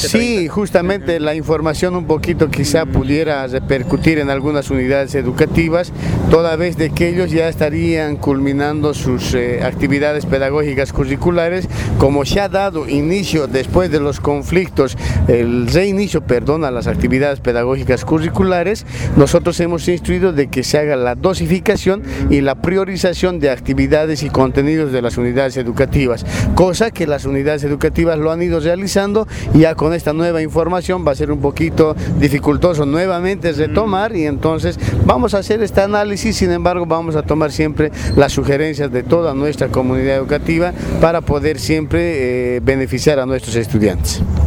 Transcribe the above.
Sí, justamente la información un poquito quizá pudiera repercutir en algunas unidades educativas, toda vez de que ellos ya estarían culminando sus eh, actividades pedagógicas curriculares, como se ha dado inicio después de los conflictos, el reinicio, perdón, a las actividades pedagógicas curriculares, nosotros hemos instruido de que se haga la dosificación y la priorización de actividades y contenidos de las unidades educativas, cosa que las unidades educativas lo han ido realizando y con con esta nueva información va a ser un poquito dificultoso nuevamente retomar y entonces vamos a hacer este análisis, sin embargo vamos a tomar siempre las sugerencias de toda nuestra comunidad educativa para poder siempre eh, beneficiar a nuestros estudiantes.